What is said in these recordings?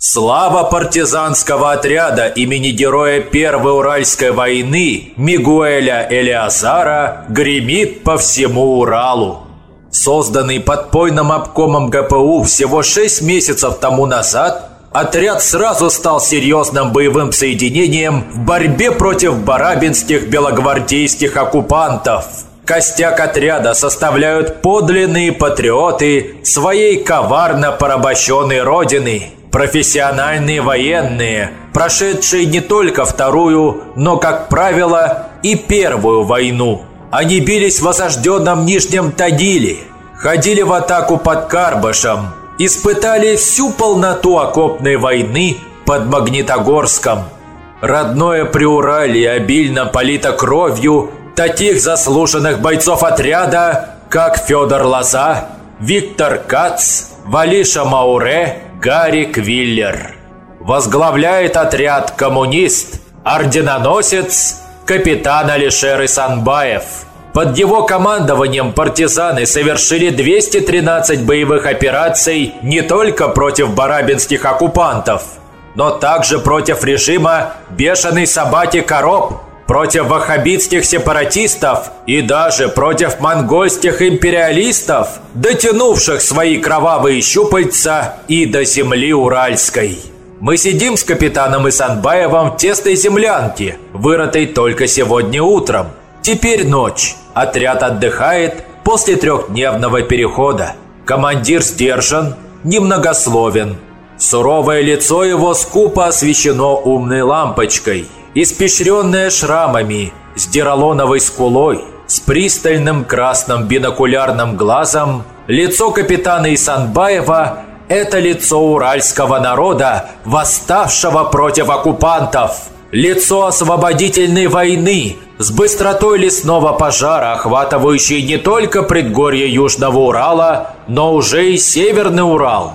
Слава партизанского отряда имени героя Первой Уральской войны Мигуэля Элиазара гремит по всему Уралу. Созданный подпойным обкомом ГПУ всего 6 месяцев тому назад, отряд сразу стал серьезным боевым соединением в борьбе против барабинских белогвардейских оккупантов. Костяк отряда составляют подлинные патриоты своей коварно порабощенной родины – Профессиональные военные, прошедшие не только вторую, но, как правило, и первую войну. Они бились в осажденном Нижнем Тагиле, ходили в атаку под Карбашем, испытали всю полноту окопной войны под Магнитогорском. Родное Приуралье обильно полито кровью таких заслуженных бойцов отряда, как Федор Лоза, Виктор Кац, Валиша Мауре, Гарри Квиллер. Возглавляет отряд коммунист, орденоносец, капитан Алишер Исанбаев. Под его командованием партизаны совершили 213 боевых операций не только против барабинских оккупантов, но также против режима «Бешеной собаки Короб», против ваххабитских сепаратистов и даже против монгольских империалистов, дотянувших свои кровавые щупальца и до земли Уральской. Мы сидим с капитаном Исанбаевым в тесной землянке, вырытой только сегодня утром. Теперь ночь. Отряд отдыхает после трехдневного перехода. Командир сдержан, немногословен. Суровое лицо его скупо освещено умной лампочкой – испещренная шрамами, с диролоновой скулой, с пристальным красным бинокулярным глазом, лицо капитана Исанбаева – это лицо уральского народа, восставшего против оккупантов, лицо освободительной войны, с быстротой лесного пожара, охватывающей не только предгорье Южного Урала, но уже и Северный Урал.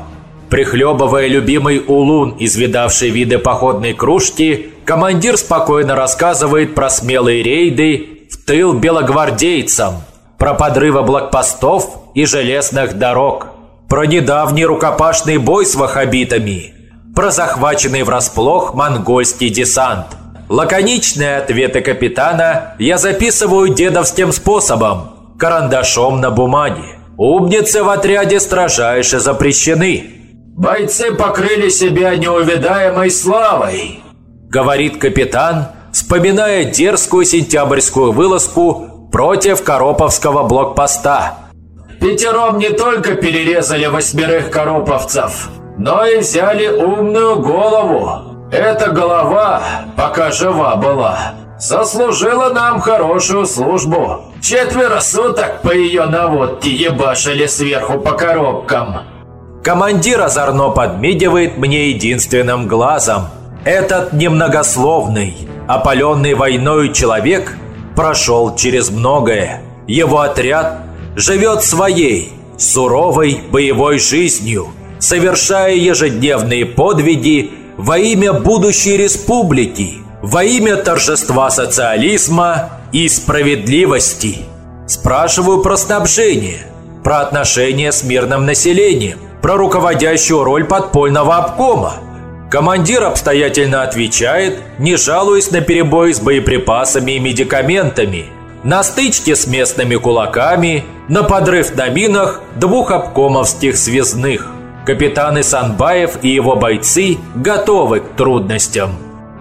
Прихлебывая любимый улун, извидавший виды походной кружки, командир спокойно рассказывает про смелые рейды в тыл белогвардейцам, про подрывы блокпостов и железных дорог, про недавний рукопашный бой с ваххабитами, про захваченный врасплох монгольский десант. Лаконичные ответы капитана я записываю дедовским способом, карандашом на бумаге. Умницы в отряде строжайше запрещены. Бойцы покрыли себя неувидаемой славой, говорит капитан, вспоминая дерзкую сентябрьскую вылазку против Короповского блокпоста. Пятером не только перерезали восьмерых короповцев, но и взяли умную голову. Эта голова, пока жива была, сослужила нам хорошую службу. Четверо суток по ее наводке ебашили сверху по коробкам. Командир озорно подмигивает мне единственным глазом. Этот немногословный, опаленный войной человек прошел через многое. Его отряд живет своей, суровой боевой жизнью, совершая ежедневные подвиги во имя будущей республики, во имя торжества социализма и справедливости. Спрашиваю про снабжение, про отношения с мирным населением, про руководящую роль подпольного обкома. Командир обстоятельно отвечает, не жалуясь на перебои с боеприпасами и медикаментами, на стычке с местными кулаками, на подрыв на минах двух обкомовских связных. Капитан Исанбаев и его бойцы готовы к трудностям.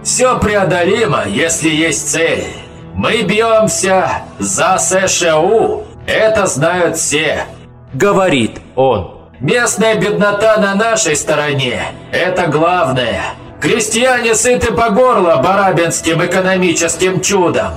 «Все преодолимо, если есть цель. Мы бьемся за США. Это знают все», — говорит он. Местная беднота на нашей стороне. Это главное. Крестьяне сыты по горло барабинским экономическим чудом.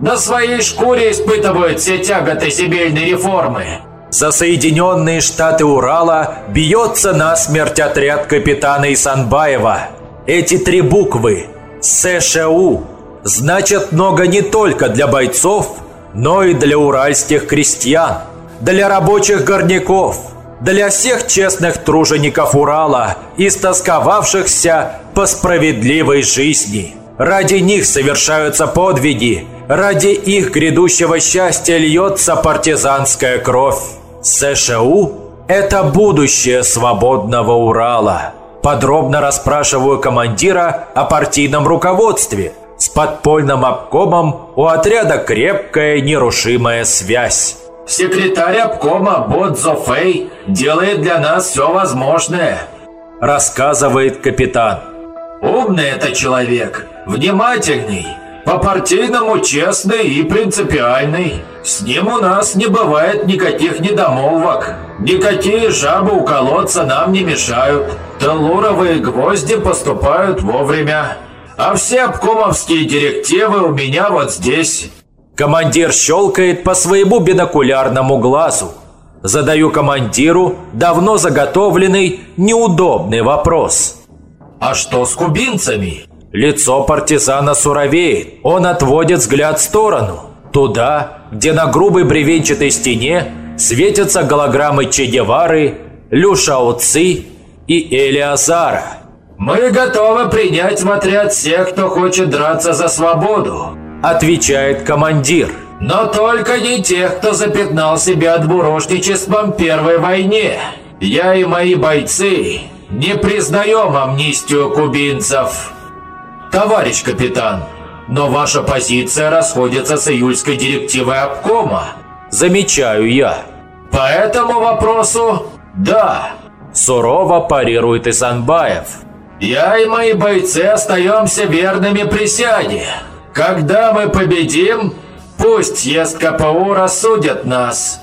На своей шкуре испытывают все тяготы земельной реформы. За Соединенные Штаты Урала бьется насмерть отряд капитана Исанбаева. Эти три буквы «СШУ» значат много не только для бойцов, но и для уральских крестьян, для рабочих горняков – для всех честных тружеников Урала, истосковавшихся по справедливой жизни. Ради них совершаются подвиги, ради их грядущего счастья льется партизанская кровь. СШУ – это будущее свободного Урала. Подробно расспрашиваю командира о партийном руководстве. С подпольным обкомом у отряда крепкая нерушимая связь. Секретарь обкома Бодзо Фэй делает для нас все возможное, рассказывает капитан. Умный это человек, внимательный, по-партийному честный и принципиальный. С ним у нас не бывает никаких недомолвок. Никакие жабы у колодца нам не мешают. Телуровые гвозди поступают вовремя. А все обкомовские директивы у меня вот здесь. Командир щелкает по своему бинокулярному глазу. Задаю командиру давно заготовленный неудобный вопрос. А что с кубинцами? Лицо партизана суровеет. Он отводит взгляд в сторону. Туда, где на грубой бревенчатой стене светятся голограммы Че Гевары, Лю Шао Ци и Элиазара. «Мы готовы принять в отряд всех, кто хочет драться за свободу», отвечает командир. «Но только не тех, кто запятнал себя отбурожничеством в Первой войне. Я и мои бойцы не признаем амнистию кубинцев». «Товарищ капитан, но ваша позиция расходится с июльской директивой обкома». «Замечаю я». «По этому вопросу – да». Сурово парирует Исанбаев. «Я и мои бойцы остаемся верными присяге. Когда мы победим, пусть ест КПУ рассудят нас».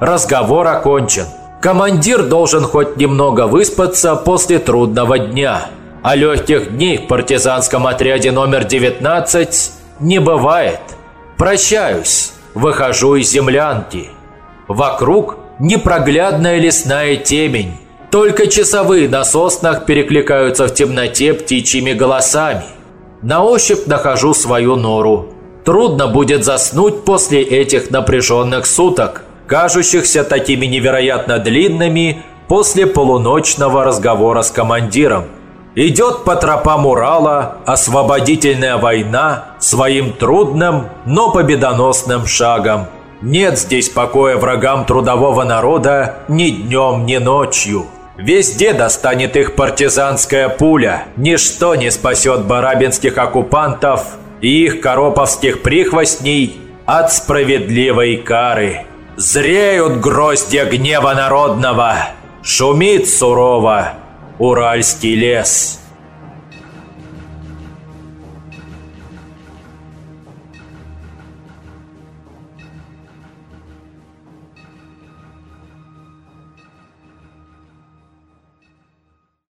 Разговор окончен. Командир должен хоть немного выспаться после трудного дня а легких дней в партизанском отряде номер 19 не бывает. Прощаюсь, выхожу из землянки. Вокруг непроглядная лесная темень. Только часовые на соснах перекликаются в темноте птичьими голосами. На ощупь нахожу свою нору. Трудно будет заснуть после этих напряженных суток, кажущихся такими невероятно длинными после полуночного разговора с командиром. Идет по тропам Урала освободительная война своим трудным, но победоносным шагом. Нет здесь покоя врагам трудового народа ни днем, ни ночью. Везде достанет их партизанская пуля. Ничто не спасет барабинских оккупантов и их короповских прихвостней от справедливой кары. Зреют гроздья гнева народного, шумит сурово, Уральский лес.